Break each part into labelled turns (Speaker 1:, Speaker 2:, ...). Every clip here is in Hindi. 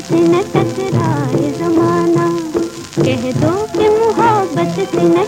Speaker 1: से न टकराए जमाना। कह दो कि मोहब्बत से न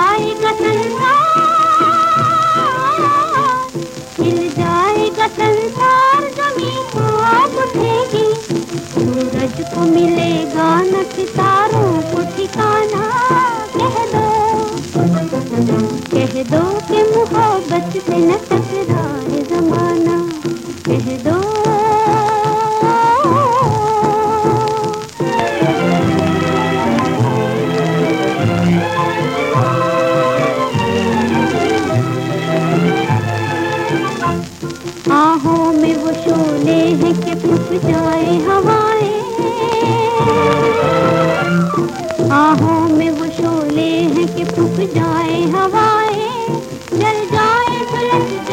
Speaker 1: आएगा शोले हैं कि फिर जाए हवाएँ। आहों में वो शोले हैं कि फूक जाए हवाएँ। जल जाए सुलझ